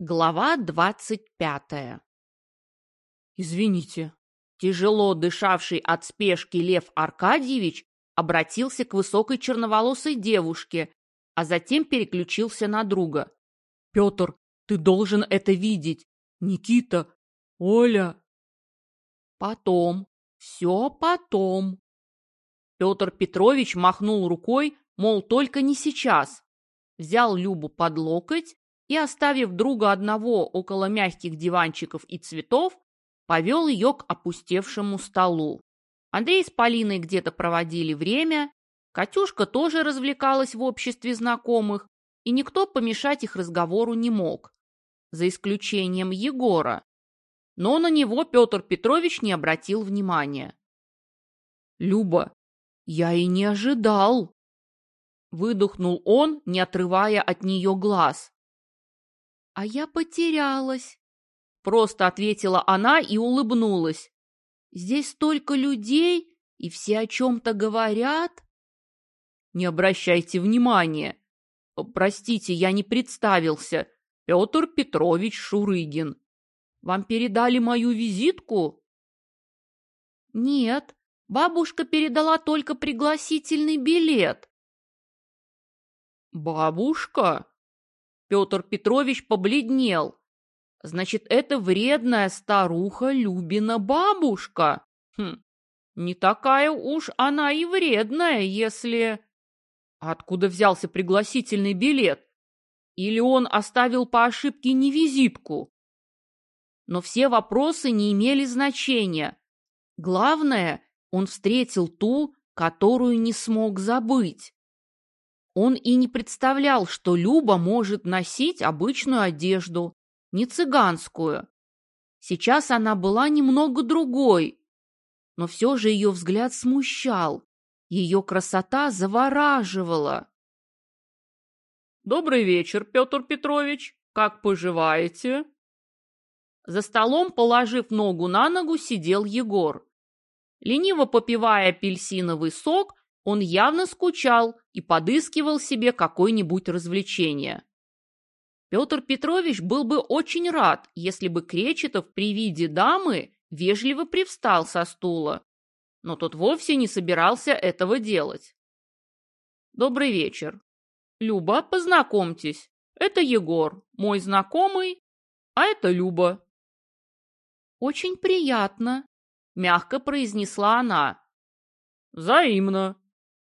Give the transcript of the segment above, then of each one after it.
Глава двадцать пятая «Извините». Тяжело дышавший от спешки Лев Аркадьевич обратился к высокой черноволосой девушке, а затем переключился на друга. «Петр, ты должен это видеть. Никита, Оля». «Потом, все потом». Петр Петрович махнул рукой, мол, только не сейчас. Взял Любу под локоть и, оставив друга одного около мягких диванчиков и цветов, повел ее к опустевшему столу. Андрей с Полиной где-то проводили время, Катюшка тоже развлекалась в обществе знакомых, и никто помешать их разговору не мог, за исключением Егора. Но на него Петр Петрович не обратил внимания. «Люба, я и не ожидал!» Выдохнул он, не отрывая от нее глаз. «А я потерялась», — просто ответила она и улыбнулась. «Здесь столько людей, и все о чем-то говорят». «Не обращайте внимания. Простите, я не представился. Петр Петрович Шурыгин. Вам передали мою визитку?» «Нет, бабушка передала только пригласительный билет». «Бабушка?» Петр Петрович побледнел. Значит, это вредная старуха Любина бабушка. Хм, не такая уж она и вредная, если... Откуда взялся пригласительный билет? Или он оставил по ошибке не визитку? Но все вопросы не имели значения. Главное, он встретил ту, которую не смог забыть. Он и не представлял, что Люба может носить обычную одежду, не цыганскую. Сейчас она была немного другой, но все же ее взгляд смущал, ее красота завораживала. «Добрый вечер, Петр Петрович. Как поживаете?» За столом, положив ногу на ногу, сидел Егор. Лениво попивая апельсиновый сок, он явно скучал и подыскивал себе какое-нибудь развлечение. Петр Петрович был бы очень рад, если бы Кречетов при виде дамы вежливо привстал со стула, но тот вовсе не собирался этого делать. «Добрый вечер. Люба, познакомьтесь. Это Егор, мой знакомый, а это Люба». «Очень приятно», — мягко произнесла она. «Взаимно»,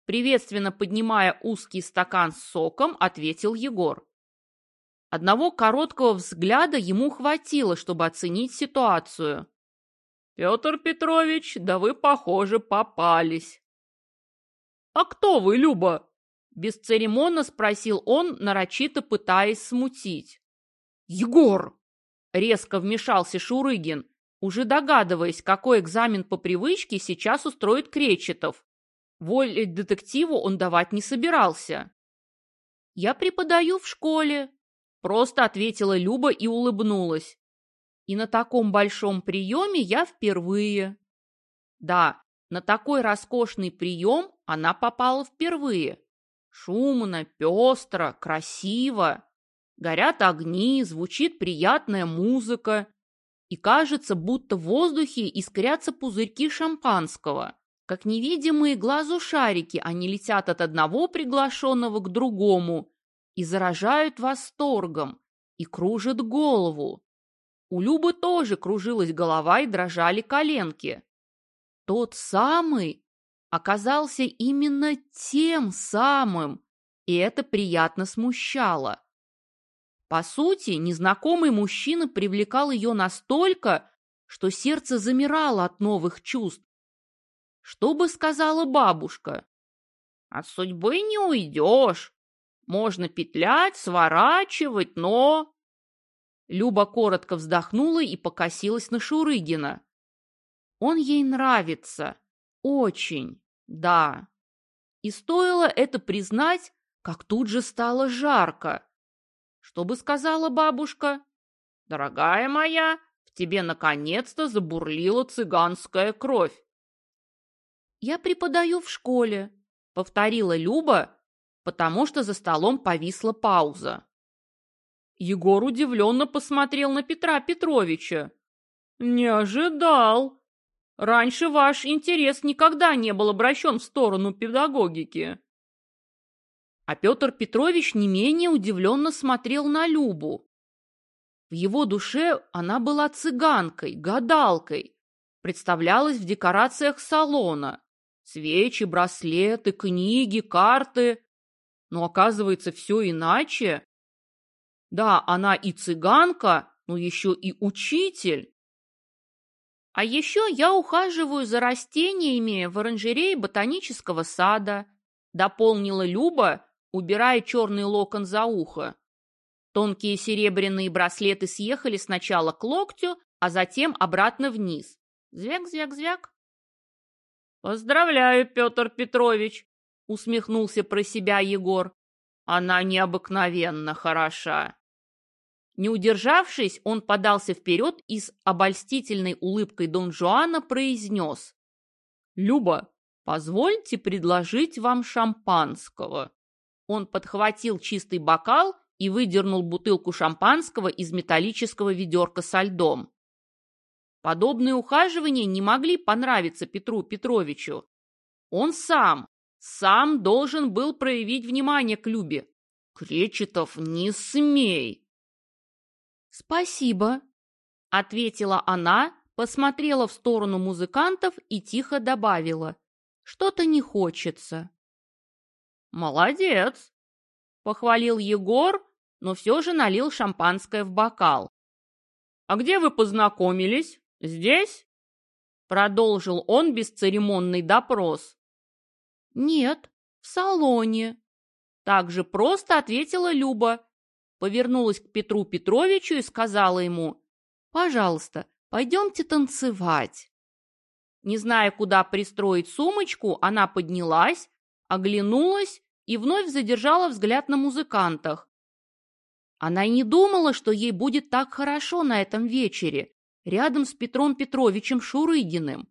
Приветственно поднимая узкий стакан с соком, ответил Егор. Одного короткого взгляда ему хватило, чтобы оценить ситуацию. «Петр Петрович, да вы, похоже, попались». «А кто вы, Люба?» Бесцеремонно спросил он, нарочито пытаясь смутить. «Егор!» Резко вмешался Шурыгин, уже догадываясь, какой экзамен по привычке сейчас устроит Кречетов. Воль детективу он давать не собирался. «Я преподаю в школе», – просто ответила Люба и улыбнулась. «И на таком большом приеме я впервые». Да, на такой роскошный прием она попала впервые. Шумно, пестро, красиво. Горят огни, звучит приятная музыка. И кажется, будто в воздухе искрятся пузырьки шампанского. Как невидимые глазу шарики, они летят от одного приглашенного к другому и заражают восторгом, и кружат голову. У Любы тоже кружилась голова и дрожали коленки. Тот самый оказался именно тем самым, и это приятно смущало. По сути, незнакомый мужчина привлекал ее настолько, что сердце замирало от новых чувств, что бы сказала бабушка? От судьбы не уйдешь. Можно петлять, сворачивать, но... Люба коротко вздохнула и покосилась на Шурыгина. Он ей нравится. Очень. Да. И стоило это признать, как тут же стало жарко. Что бы сказала бабушка? Дорогая моя, в тебе наконец-то забурлила цыганская кровь. «Я преподаю в школе», — повторила Люба, потому что за столом повисла пауза. Егор удивленно посмотрел на Петра Петровича. «Не ожидал. Раньше ваш интерес никогда не был обращен в сторону педагогики». А Петр Петрович не менее удивленно смотрел на Любу. В его душе она была цыганкой, гадалкой, представлялась в декорациях салона. Свечи, браслеты, книги, карты. Но оказывается, все иначе. Да, она и цыганка, но еще и учитель. А еще я ухаживаю за растениями в оранжерее ботанического сада, дополнила Люба, убирая черный локон за ухо. Тонкие серебряные браслеты съехали сначала к локтю, а затем обратно вниз. Звяк-звяк-звяк. «Поздравляю, Петр Петрович!» — усмехнулся про себя Егор. «Она необыкновенно хороша!» Не удержавшись, он подался вперед и с обольстительной улыбкой Дон Жуана произнес. «Люба, позвольте предложить вам шампанского». Он подхватил чистый бокал и выдернул бутылку шампанского из металлического ведерка со льдом. Подобные ухаживания не могли понравиться Петру Петровичу. Он сам, сам должен был проявить внимание к Любе. Кречетов, не смей! «Спасибо», — ответила она, посмотрела в сторону музыкантов и тихо добавила. «Что-то не хочется». «Молодец!» — похвалил Егор, но все же налил шампанское в бокал. «А где вы познакомились? Здесь?» Продолжил он бесцеремонный допрос. «Нет, в салоне», — так же просто ответила Люба, повернулась к Петру Петровичу и сказала ему, «Пожалуйста, пойдемте танцевать». Не зная, куда пристроить сумочку, она поднялась, оглянулась и вновь задержала взгляд на музыкантах. Она и не думала, что ей будет так хорошо на этом вечере, рядом с Петром Петровичем Шурыгиным.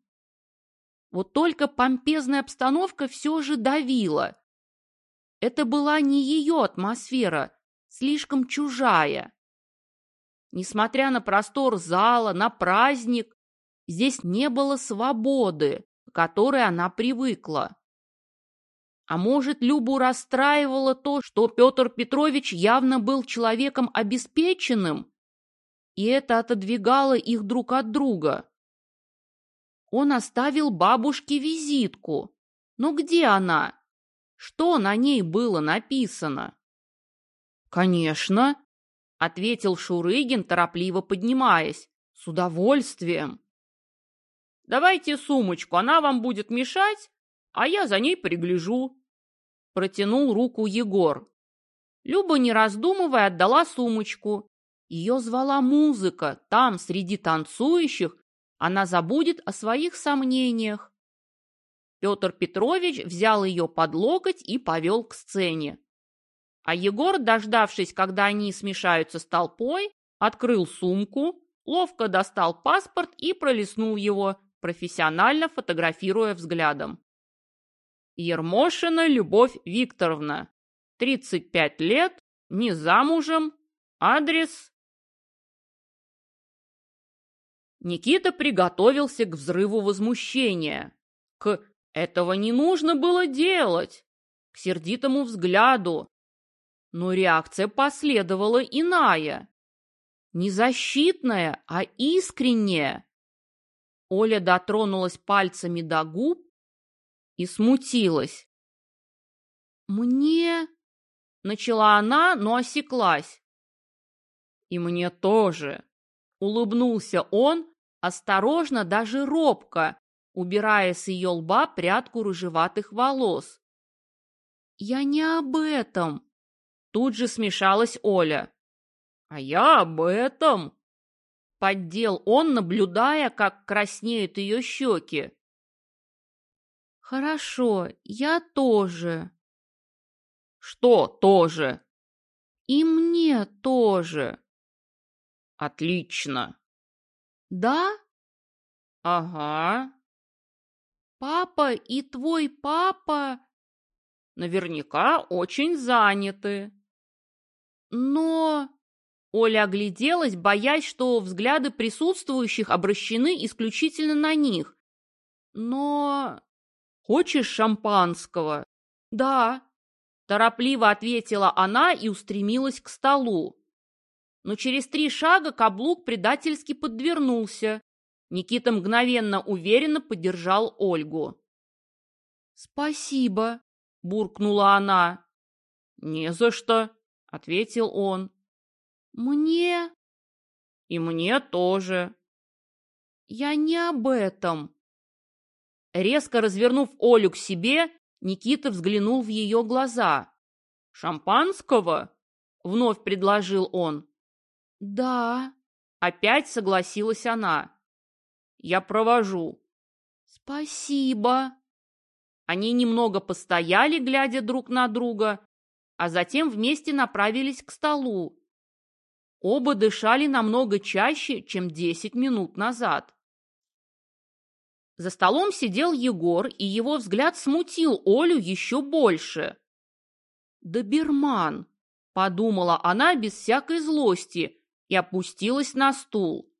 Вот только помпезная обстановка все же давила. Это была не ее атмосфера, слишком чужая. Несмотря на простор зала, на праздник, здесь не было свободы, к которой она привыкла. А может, Любу расстраивало то, что Петр Петрович явно был человеком обеспеченным, и это отодвигало их друг от друга. Он оставил бабушке визитку. Но где она? Что на ней было написано? «Конечно», — ответил Шурыгин, торопливо поднимаясь. «С удовольствием». «Давайте сумочку, она вам будет мешать, а я за ней пригляжу». Протянул руку Егор. Люба, не раздумывая, отдала сумочку. Ее звала музыка. Там, среди танцующих, она забудет о своих сомнениях. Петр Петрович взял ее под локоть и повел к сцене. А Егор, дождавшись, когда они смешаются с толпой, открыл сумку, ловко достал паспорт и пролистнул его, профессионально фотографируя взглядом. Ермошина Любовь Викторовна, 35 лет, не замужем, адрес... Никита приготовился к взрыву возмущения. К «этого не нужно было делать», к сердитому взгляду, но реакция последовала иная. Не защитная, а искренняя. Оля дотронулась пальцами до губ и смутилась. «Мне...» — начала она, но осеклась. «И мне тоже», — улыбнулся он, осторожно, даже робко, убирая с ее лба прядку рыжеватых волос. «Я не об этом», Тут же смешалась Оля. «А я об этом!» Поддел он, наблюдая, как краснеют ее щеки. «Хорошо, я тоже». «Что тоже?» «И мне тоже». «Отлично». «Да?» «Ага». «Папа и твой папа...» «Наверняка очень заняты». Но... Оля огляделась, боясь, что взгляды присутствующих обращены исключительно на них. Но... Хочешь шампанского? Да. Торопливо ответила она и устремилась к столу. Но через три шага каблук предательски подвернулся. Никита мгновенно уверенно поддержал Ольгу. «Спасибо», — буркнула она. «Не за что», — ответил он. «Мне...» «И мне тоже». «Я не об этом». Резко развернув Олю к себе, Никита взглянул в ее глаза. «Шампанского?» — вновь предложил он. «Да», — опять согласилась она. «Я провожу». «Спасибо». Они немного постояли, глядя друг на друга, а затем вместе направились к столу. Оба дышали намного чаще, чем десять минут назад. За столом сидел Егор, и его взгляд смутил Олю еще больше. «Доберман!» – подумала она без всякой злости и опустилась на стул.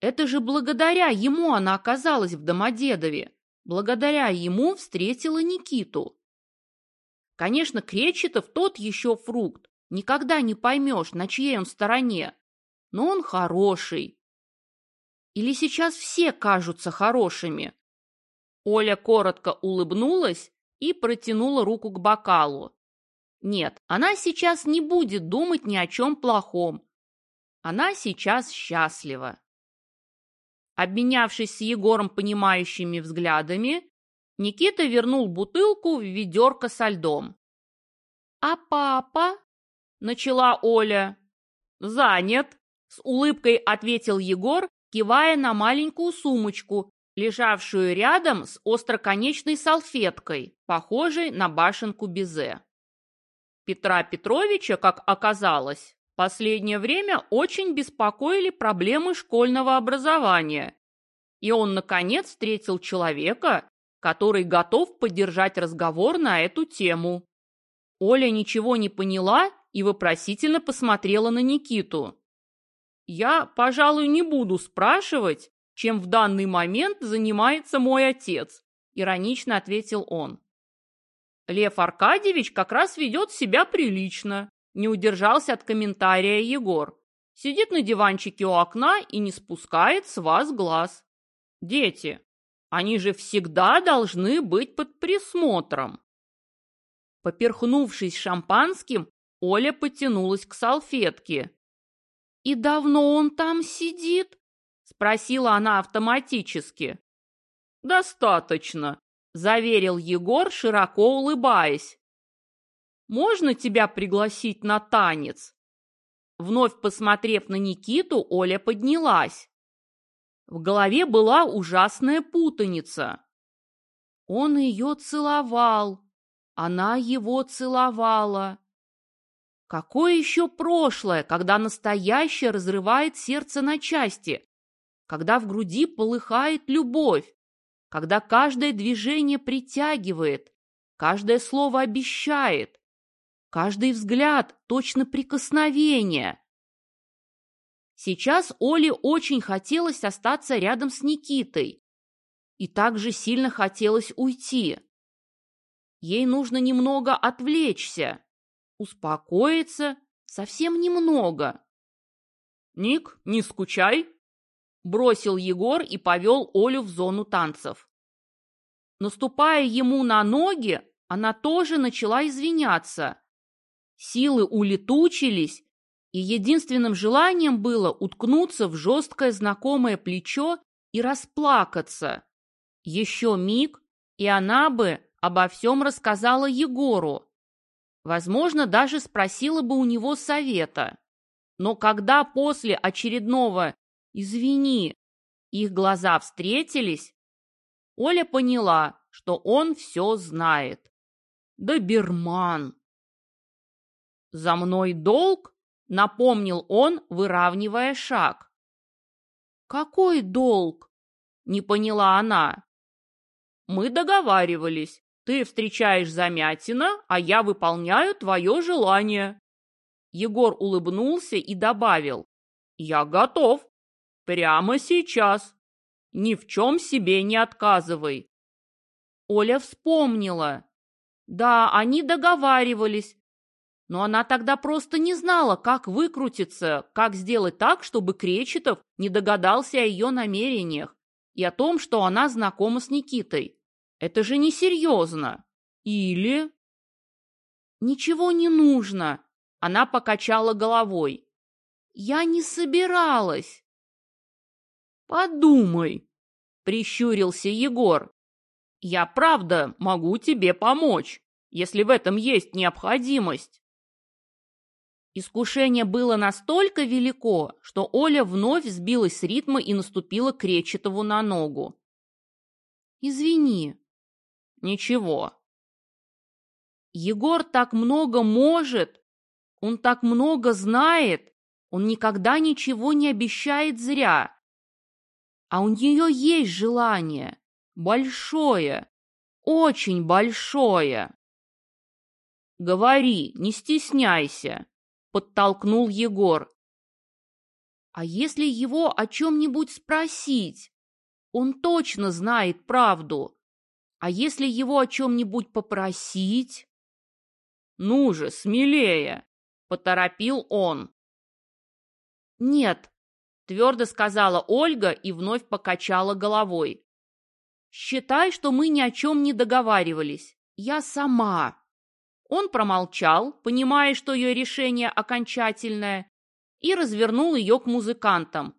Это же благодаря ему она оказалась в Домодедове. Благодаря ему встретила Никиту. Конечно, Кречетов тот еще фрукт. Никогда не поймешь, на чьей он стороне. Но он хороший. Или сейчас все кажутся хорошими? Оля коротко улыбнулась и протянула руку к бокалу. Нет, она сейчас не будет думать ни о чем плохом. Она сейчас счастлива. Обменявшись с Егором понимающими взглядами, Никита вернул бутылку в ведерко со льдом. «А папа?» – начала Оля. «Занят», – с улыбкой ответил Егор, кивая на маленькую сумочку, лежавшую рядом с остроконечной салфеткой, похожей на башенку Безе. Петра Петровича, как оказалось, последнее время очень беспокоили проблемы школьного образования, и он, наконец, встретил человека, который готов поддержать разговор на эту тему. Оля ничего не поняла и вопросительно посмотрела на Никиту. «Я, пожалуй, не буду спрашивать, чем в данный момент занимается мой отец», иронично ответил он. Лев Аркадьевич как раз ведет себя прилично, не удержался от комментария Егор. Сидит на диванчике у окна и не спускает с вас глаз. Дети, они же всегда должны быть под присмотром. Поперхнувшись шампанским, Оля потянулась к салфетке. «И давно он там сидит?» – спросила она автоматически. «Достаточно», – заверил Егор, широко улыбаясь. Можно тебя пригласить на танец?» Вновь посмотрев на Никиту, Оля поднялась. В голове была ужасная путаница. Он ее целовал, она его целовала. Какое еще прошлое, когда настоящее разрывает сердце на части, когда в груди полыхает любовь, когда каждое движение притягивает, каждое слово обещает, Каждый взгляд, точно прикосновение. Сейчас Оле очень хотелось остаться рядом с Никитой. И также сильно хотелось уйти. Ей нужно немного отвлечься, успокоиться, совсем немного. «Ник, не скучай!» Бросил Егор и повел Олю в зону танцев. Наступая ему на ноги, она тоже начала извиняться. Силы улетучились, и единственным желанием было уткнуться в жесткое знакомое плечо и расплакаться. Еще миг, и она бы обо всем рассказала Егору. Возможно, даже спросила бы у него совета. Но когда после очередного «извини» их глаза встретились, Оля поняла, что он все знает. Доберман! «За мной долг?» — напомнил он, выравнивая шаг. «Какой долг?» — не поняла она. «Мы договаривались. Ты встречаешь Замятина, а я выполняю твое желание». Егор улыбнулся и добавил. «Я готов. Прямо сейчас. Ни в чем себе не отказывай». Оля вспомнила. Да, они договаривались. Но она тогда просто не знала, как выкрутиться, как сделать так, чтобы Кречетов не догадался о ее намерениях и о том, что она знакома с Никитой. Это же несерьезно. Или... Ничего не нужно. Она покачала головой. Я не собиралась. Подумай, прищурился Егор. Я правда могу тебе помочь, если в этом есть необходимость. Искушение было настолько велико, что Оля вновь сбилась с ритма и наступила Кречетову на ногу. «Извини». «Ничего». «Егор так много может, он так много знает, он никогда ничего не обещает зря. А у нее есть желание, большое, очень большое». «Говори, не стесняйся», подтолкнул Егор. А если его о чем-нибудь спросить? Он точно знает правду. А если его о чем-нибудь попросить? Ну же, смелее, поторопил он. Нет, твердо сказала Ольга и вновь покачала головой. Считай, что мы ни о чем не договаривались. Я сама. Он промолчал, понимая, что ее решение окончательное, и развернул ее к музыкантам.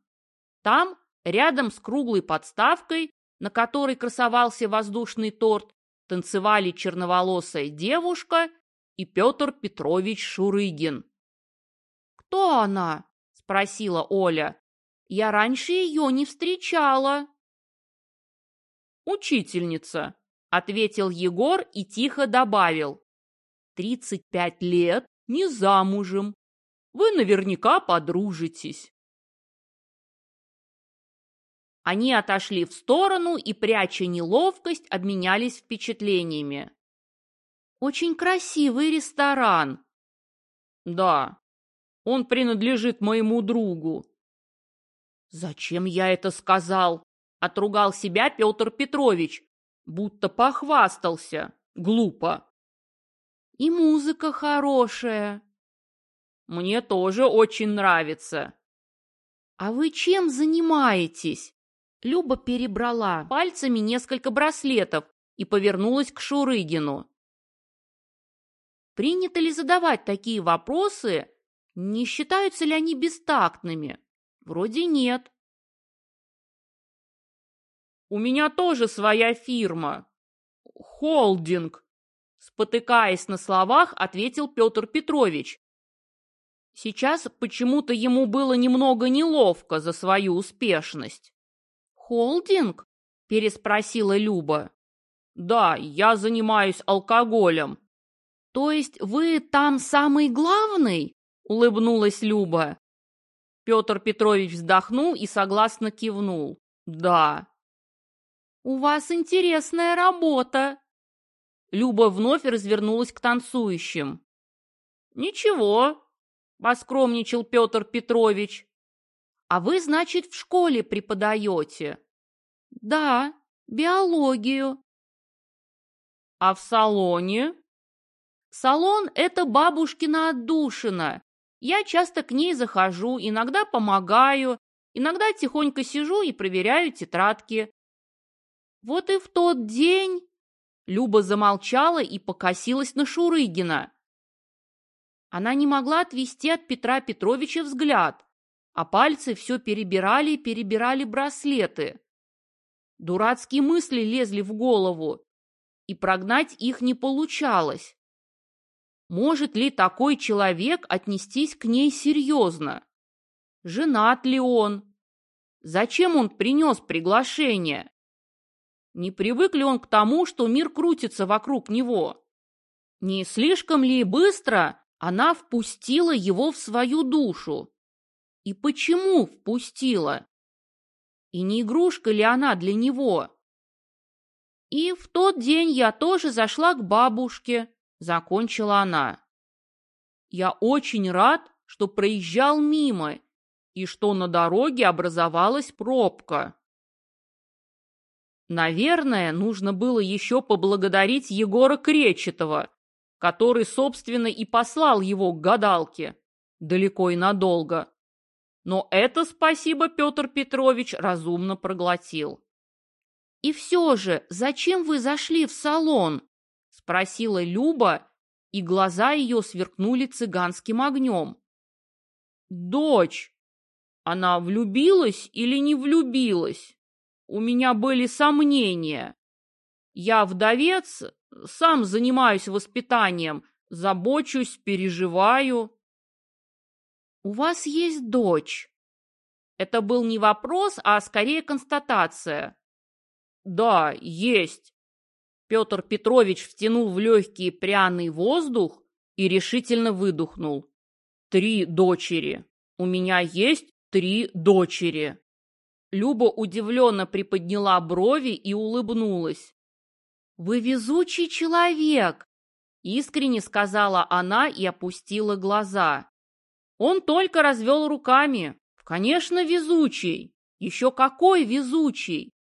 Там, рядом с круглой подставкой, на которой красовался воздушный торт, танцевали черноволосая девушка и Петр Петрович Шурыгин. «Кто она?» – спросила Оля. «Я раньше ее не встречала». «Учительница», – ответил Егор и тихо добавил. 35 лет, не замужем. Вы наверняка подружитесь. Они отошли в сторону и, пряча неловкость, обменялись впечатлениями. «Очень красивый ресторан». «Да, он принадлежит моему другу». «Зачем я это сказал?» – отругал себя Петр Петрович, будто похвастался. Глупо. И музыка хорошая. Мне тоже очень нравится. А вы чем занимаетесь? Люба перебрала пальцами несколько браслетов и повернулась к Шурыгину. Принято ли задавать такие вопросы? Не считаются ли они бестактными? Вроде нет. У меня тоже своя фирма. Холдинг. Спотыкаясь на словах, ответил Петр Петрович. Сейчас почему-то ему было немного неловко за свою успешность. «Холдинг?» – переспросила Люба. «Да, я занимаюсь алкоголем». «То есть вы там самый главный?» – улыбнулась Люба. Петр Петрович вздохнул и согласно кивнул. «Да». «У вас интересная работа», Люба вновь развернулась к танцующим. «Ничего», — поскромничал Петр Петрович. «А вы, значит, в школе преподаете?» «Да, биологию». «А в салоне?» «Салон — это бабушкина отдушина. Я часто к ней захожу, иногда помогаю, иногда тихонько сижу и проверяю тетрадки. Вот и в тот день Люба замолчала и покосилась на Шурыгина. Она не могла отвести от Петра Петровича взгляд, а пальцы все перебирали и перебирали браслеты. Дурацкие мысли лезли в голову, и прогнать их не получалось. Может ли такой человек отнестись к ней серьезно? Женат ли он? Зачем он принес приглашение? Не привык ли он к тому, что мир крутится вокруг него? Не слишком ли быстро она впустила его в свою душу? И почему впустила? И не игрушка ли она для него? И в тот день я тоже зашла к бабушке, закончила она. Я очень рад, что проезжал мимо и что на дороге образовалась пробка. Наверное, нужно было еще поблагодарить Егора Кречетова, который, собственно, и послал его к гадалке далеко и надолго. Но это спасибо Петр Петрович разумно проглотил. «И все же, зачем вы зашли в салон?» – спросила Люба, и глаза ее сверкнули цыганским огнем. «Дочь! Она влюбилась или не влюбилась? У меня были сомнения. Я вдовец, сам занимаюсь воспитанием, забочусь, переживаю». «У вас есть дочь?» Это был не вопрос, а скорее констатация. «Да, есть». Петр Петрович втянул в легкий пряный воздух и решительно выдохнул. «Три дочери. У меня есть три дочери». Люба удивленно приподняла брови и улыбнулась. «Вы везучий человек!» — искренне сказала она и опустила глаза. Он только развел руками. «Конечно, везучий! Еще какой везучий!»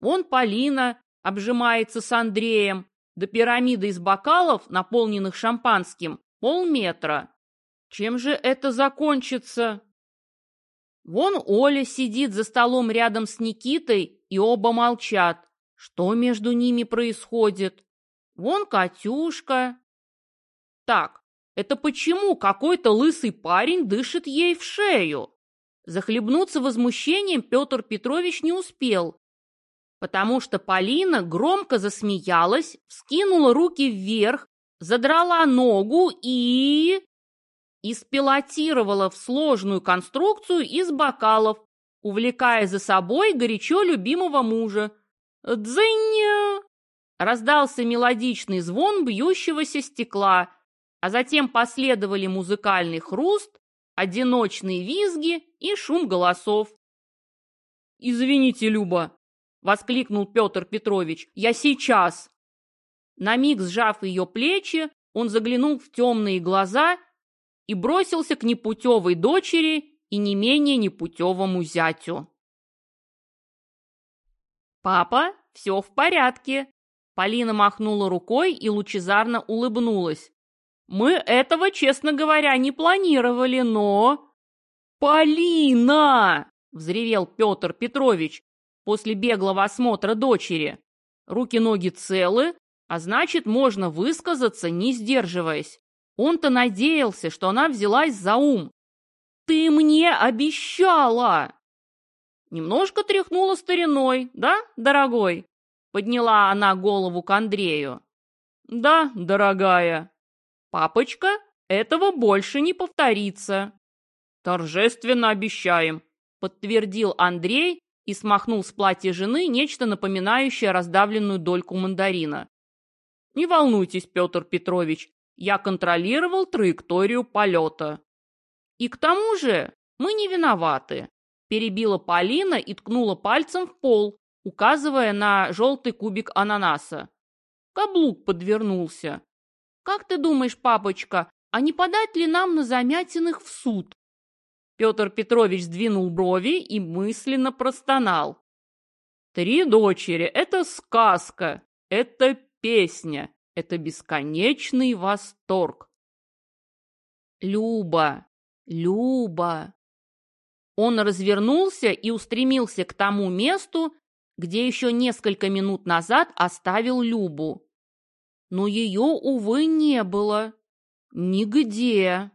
Вон Полина обжимается с Андреем, до пирамиды из бокалов, наполненных шампанским, полметра. Чем же это закончится? Вон Оля сидит за столом рядом с Никитой, и оба молчат. Что между ними происходит? Вон Катюшка. Так, это почему какой-то лысый парень дышит ей в шею? Захлебнуться возмущением Петр Петрович не успел, потому что Полина громко засмеялась, вскинула руки вверх, задрала ногу и... и спилотировала в сложную конструкцию из бокалов, увлекая за собой горячо любимого мужа. «Дзынь!» Раздался мелодичный звон бьющегося стекла, а затем последовали музыкальный хруст, одиночные визги и шум голосов. «Извините, Люба, воскликнул Петр Петрович. «Я сейчас!» На миг сжав ее плечи, он заглянул в темные глаза и бросился к непутевой дочери и не менее непутевому зятю. «Папа, все в порядке!» Полина махнула рукой и лучезарно улыбнулась. «Мы этого, честно говоря, не планировали, но...» «Полина!» — взревел Петр Петрович после беглого осмотра дочери. Руки-ноги целы, а значит, можно высказаться, не сдерживаясь. Он-то надеялся, что она взялась за ум. «Ты мне обещала!» Немножко тряхнула стариной, да, дорогой? Подняла она голову к Андрею. Да, дорогая. Папочка, этого больше не повторится. Торжественно обещаем, подтвердил Андрей и смахнул с платья жены нечто напоминающее раздавленную дольку мандарина. «Не волнуйтесь, Петр Петрович, я контролировал траекторию полета». «И к тому же мы не виноваты», – перебила Полина и ткнула пальцем в пол, указывая на желтый кубик ананаса. Каблук подвернулся. «Как ты думаешь, папочка, а не подать ли нам на Замятиных в суд?» Петр Петрович сдвинул брови и мысленно простонал. «Три дочери — это сказка, это песня, это бесконечный восторг». «Люба, Люба!» Он развернулся и устремился к тому месту, где еще несколько минут назад оставил Любу. Но ее, увы, не было. Нигде.